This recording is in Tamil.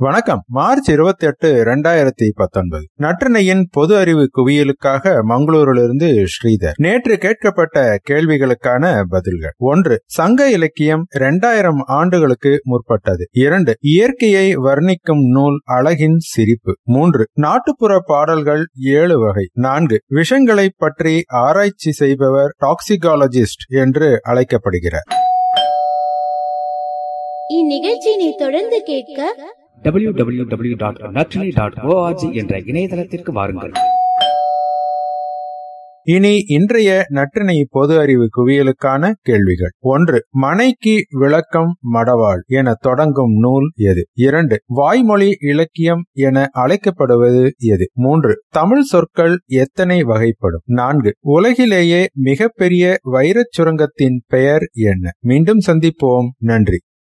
வணக்கம். மார்ச் இருபத்தி எட்டு இரண்டாயிரத்தி பத்தொன்பது. நற்றினையின் பொது அறிவு குவியலுக்காக மங்களூரிலிருந்து ஸ்ரீதர். நேற்று கேட்கப்பட்ட கேள்விகளுக்கான பதில்கள். ஒன்று சங்க இலக்கியம் இரண்டாயிரம் ஆண்டுகளுக்கு முற்பட்டது. இரண்டு இயற்கையை வர்ணிக்கும் நூல் அழகின் சிரிப்பு. மூன்று நாட்டுப்புற பாடல்கள் ஏழு வகை. நான்கு விஷங்களை பற்றி ஆராய்ச்சி செய்பவர் டாக்சிகாலஜிஸ்ட் என்று அழைக்கப்படுகிறார். இந்நிகழ்ச்சியினை தொடர்ந்து கேட்க W W W dot Narrinai dot org என்ற இணையதளத்திற்கு வாருங்கள். இனி இன்றைய நற்றினை பொது அறிவு குவியலுக்கான கேள்விகள். ஒன்று மனைக்கு விளக்கம் மடவாள் என தொடங்கும் நூல் எது? இரண்டு வாய்மொழி இலக்கியம் என அழைக்கப்படுவது எது? மூன்று தமிழ் சொற்கள் எத்தனை வகைப்படும்? நான்கு உலகிலேயே மிகப்பெரிய வைரச் சுரங்கத்தின் பெயர் என்ன? மீண்டும் சந்திப்போம். நன்றி.